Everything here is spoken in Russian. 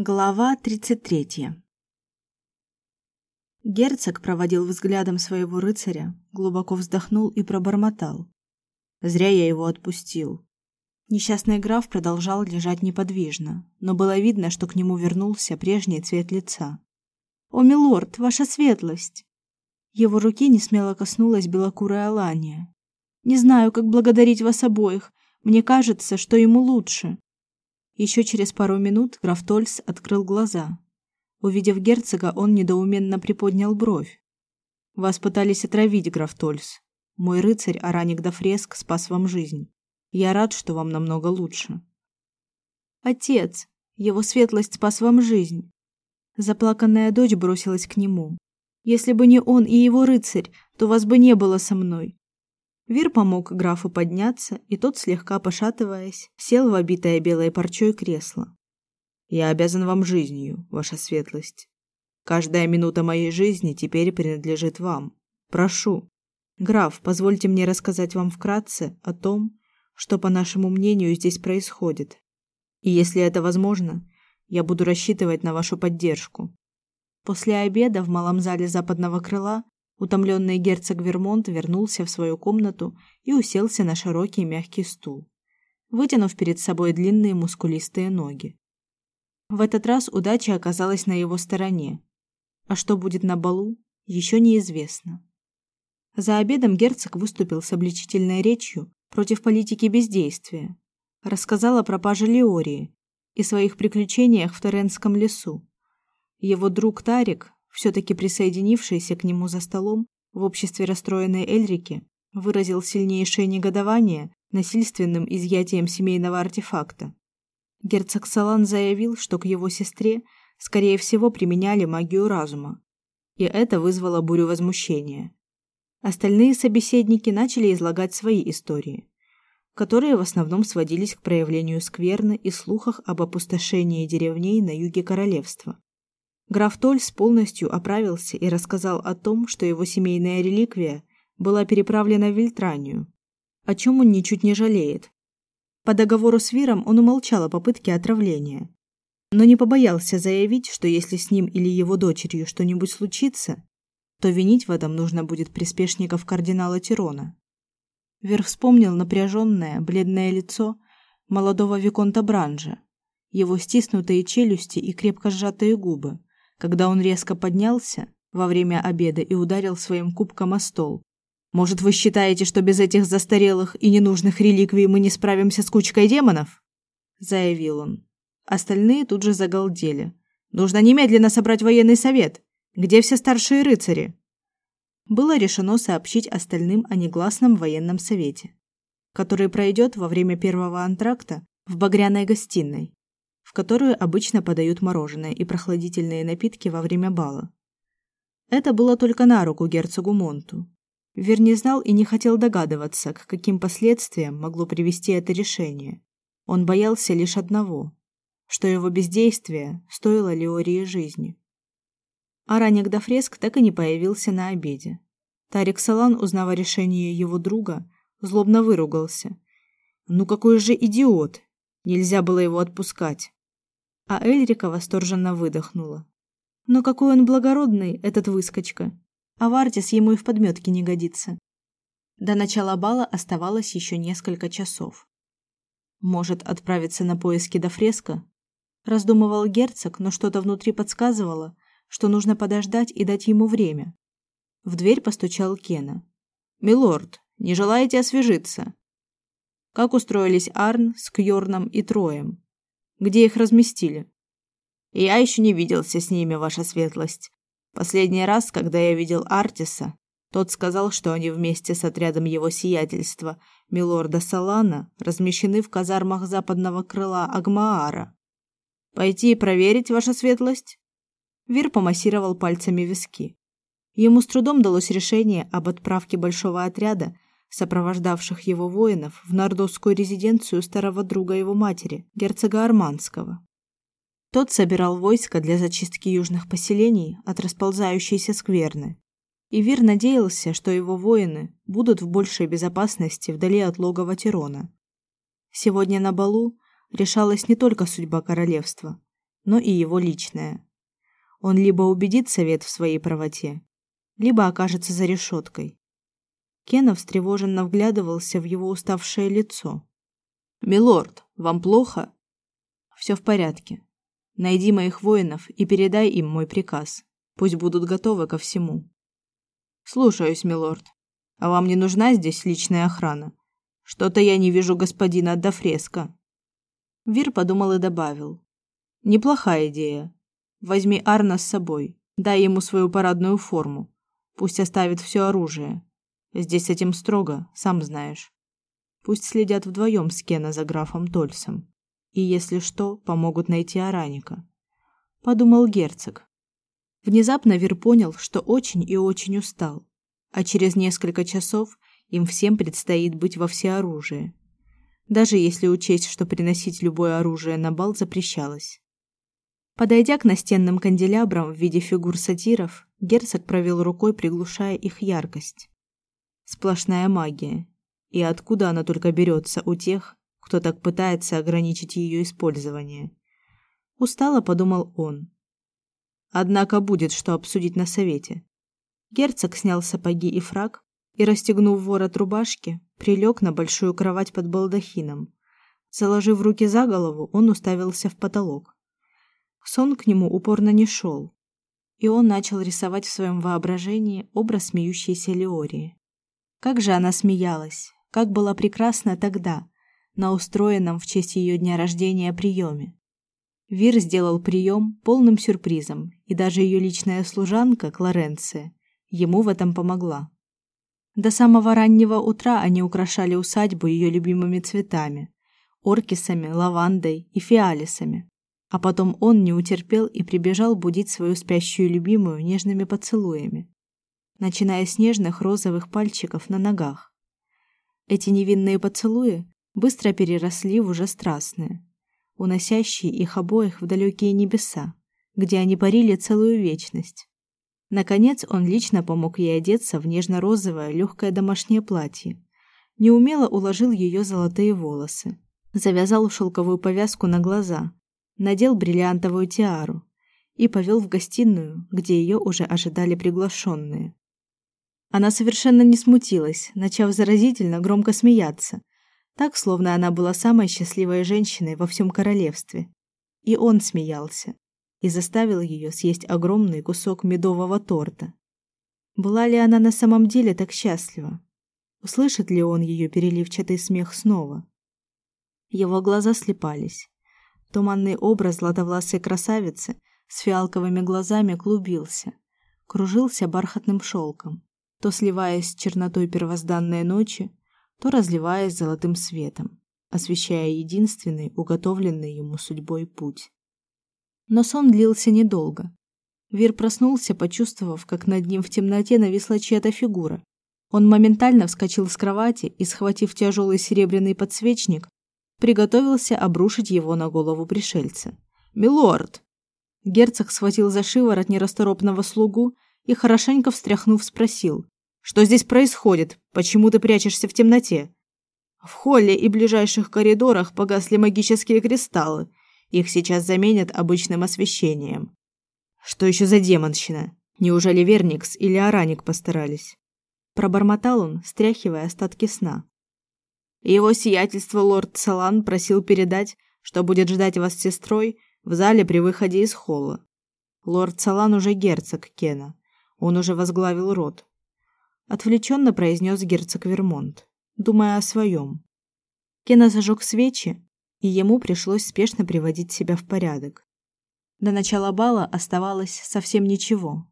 Глава 33. Герцог проводил взглядом своего рыцаря, глубоко вздохнул и пробормотал: "Зря я его отпустил". Несчастный граф продолжал лежать неподвижно, но было видно, что к нему вернулся прежний цвет лица. "О, милорд, ваша светлость!" Его руки не смело коснулась белокурая Алания. "Не знаю, как благодарить вас обоих. Мне кажется, что ему лучше". Еще через пару минут граф Тольс открыл глаза. Увидев герцога, он недоуменно приподнял бровь. Вас пытались отравить, граф Тольс. Мой рыцарь Араник да Фреск спас вам жизнь. Я рад, что вам намного лучше. Отец, его светлость спас вам жизнь. Заплаканная дочь бросилась к нему. Если бы не он и его рыцарь, то вас бы не было со мной. Вир помог графу подняться, и тот, слегка пошатываясь, сел в обитое белой парчой кресло. Я обязан вам жизнью, ваша светлость. Каждая минута моей жизни теперь принадлежит вам. Прошу, граф, позвольте мне рассказать вам вкратце о том, что, по нашему мнению, здесь происходит. И если это возможно, я буду рассчитывать на вашу поддержку. После обеда в малом зале западного крыла Утомленный герцог Вермонт вернулся в свою комнату и уселся на широкий мягкий стул, вытянув перед собой длинные мускулистые ноги. В этот раз удача оказалась на его стороне, а что будет на балу, еще неизвестно. За обедом герцог выступил с обличительной речью против политики бездействия, рассказал о пропаже Леории и своих приключениях в Теренском лесу. Его друг Тарик все-таки присоединившийся к нему за столом в обществе расстроенной Эльрики, выразил сильнейшее негодование насильственным изъятием семейного артефакта. Герцог Салан заявил, что к его сестре, скорее всего, применяли магию разума, и это вызвало бурю возмущения. Остальные собеседники начали излагать свои истории, которые в основном сводились к проявлению скверны и слухах об опустошении деревней на юге королевства. Граф Тольс полностью оправился и рассказал о том, что его семейная реликвия была переправлена в Вильтранию, о чем он ничуть не жалеет. По договору с Виром он умолчал о попытке отравления, но не побоялся заявить, что если с ним или его дочерью что-нибудь случится, то винить в этом нужно будет приспешников кардинала Тирона. Вер вспомнил напряженное, бледное лицо молодого виконта Бранжа, его стиснутые челюсти и крепко сжатые губы, когда он резко поднялся во время обеда и ударил своим кубком о стол. Может, вы считаете, что без этих застарелых и ненужных реликвий мы не справимся с кучкой демонов? заявил он. Остальные тут же загалдели. Нужно немедленно собрать военный совет. Где все старшие рыцари? Было решено сообщить остальным о негласном военном совете, который пройдет во время первого антракта в багряной гостиной в которую обычно подают мороженое и прохладительные напитки во время бала. Это было только на руку герцогу Монту. Вер не знал и не хотел догадываться, к каким последствиям могло привести это решение. Он боялся лишь одного, что его бездействие стоило Леории жизни. Да Фреск так и не появился на обеде. Тарик Салан, узнав о решении его друга, злобно выругался. Ну какой же идиот! Нельзя было его отпускать а Эльрика восторженно выдохнула. Но какой он благородный, этот выскочка. А Вартис ему и в подметке не годится. До начала бала оставалось еще несколько часов. Может, отправиться на поиски до фреска? Раздумывал герцог, но что-то внутри подсказывало, что нужно подождать и дать ему время. В дверь постучал Кена. «Милорд, не желаете освежиться?» Как устроились Арн с Кьорном и Троем? Где их разместили? Я еще не виделся с ними, ваша светлость. Последний раз, когда я видел Артиса, тот сказал, что они вместе с отрядом его сиятельства, милорда Салана, размещены в казармах западного крыла Агмаара. Пойти и проверить, ваша светлость? Вир помассировал пальцами виски. Ему с трудом далось решение об отправке большого отряда сопровождавших его воинов в нордосскую резиденцию старого друга его матери, герцога Арманского. Тот собирал войско для зачистки южных поселений от расползающейся скверны. И Вир надеялся, что его воины будут в большей безопасности вдали от логова Тирона. Сегодня на балу решалась не только судьба королевства, но и его личное. Он либо убедит совет в своей правоте, либо окажется за решеткой. Кена встревоженно вглядывался в его уставшее лицо. «Милорд, вам плохо?» «Все в порядке. Найди моих воинов и передай им мой приказ. Пусть будут готовы ко всему». «Слушаюсь, милорд. А вам не нужна здесь личная охрана? Что-то я не вижу господина Дафреска». Вир подумал и добавил. «Неплохая идея. Возьми Арна с собой, дай ему свою парадную форму. Пусть оставит все оружие. Здесь с этим строго, сам знаешь. Пусть следят вдвоем с Кена за графом Тольсом. И если что, помогут найти Араника. Подумал герцог. Внезапно Вир понял, что очень и очень устал, а через несколько часов им всем предстоит быть во всеоружии. Даже если учесть, что приносить любое оружие на бал запрещалось. Подойдя к настенным канделябрам в виде фигур сатиров, герцог провел рукой, приглушая их яркость. Сплошная магия. И откуда она только берется у тех, кто так пытается ограничить ее использование? Устало подумал он. Однако будет что обсудить на совете. Герцог снял сапоги и фрак и, расстегнув ворот рубашки, прилег на большую кровать под балдахином. Заложив руки за голову, он уставился в потолок. Сон к нему упорно не шел, и он начал рисовать в своем воображении образ смеющейся Леории. Как же она смеялась, как была прекрасна тогда, на устроенном в честь ее дня рождения приеме. Вир сделал прием полным сюрпризом, и даже ее личная служанка Клоренция ему в этом помогла. До самого раннего утра они украшали усадьбу ее любимыми цветами: оркисами, лавандой и фиалисами. А потом он не утерпел и прибежал будить свою спящую любимую нежными поцелуями, начиная с нежных розовых пальчиков на ногах. Эти невинные поцелуи быстро переросли в уже страстные уносящий их обоих в далекие небеса, где они парили целую вечность. Наконец он лично помог ей одеться в нежно-розовое легкое домашнее платье, неумело уложил ее золотые волосы, завязал шелковую повязку на глаза, надел бриллиантовую тиару и повел в гостиную, где ее уже ожидали приглашенные. Она совершенно не смутилась, начав заразительно громко смеяться, так, словно она была самой счастливой женщиной во всем королевстве. И он смеялся и заставил ее съесть огромный кусок медового торта. Была ли она на самом деле так счастлива? Услышит ли он ее переливчатый смех снова? Его глаза слепались. Туманный образ златовласой красавицы с фиалковыми глазами клубился, кружился бархатным шелком, то сливаясь с чернотой первозданной ночи, то разливаясь золотым светом, освещая единственный уготовленный ему судьбой путь. Но сон длился недолго. Вир проснулся, почувствовав, как над ним в темноте нависла чья-то фигура. Он моментально вскочил с кровати и, схватив тяжелый серебряный подсвечник, приготовился обрушить его на голову пришельца. "Милорд!" Герцог схватил за шиворот нерасторопного слугу и хорошенько встряхнув спросил: что здесь происходит? Почему ты прячешься в темноте? В холле и ближайших коридорах погасли магические кристаллы. Их сейчас заменят обычным освещением. Что еще за демонщина? Неужели Верникс или Араник постарались? Пробормотал он, стряхивая остатки сна. Его сиятельство лорд Салан просил передать, что будет ждать вас с сестрой в зале при выходе из холла. Лорд Салан уже герцог Кена. Он уже возглавил род отвлеченно произнес герцог Вермонт, думая о своем. Кена зажег свечи, и ему пришлось спешно приводить себя в порядок. До начала бала оставалось совсем ничего.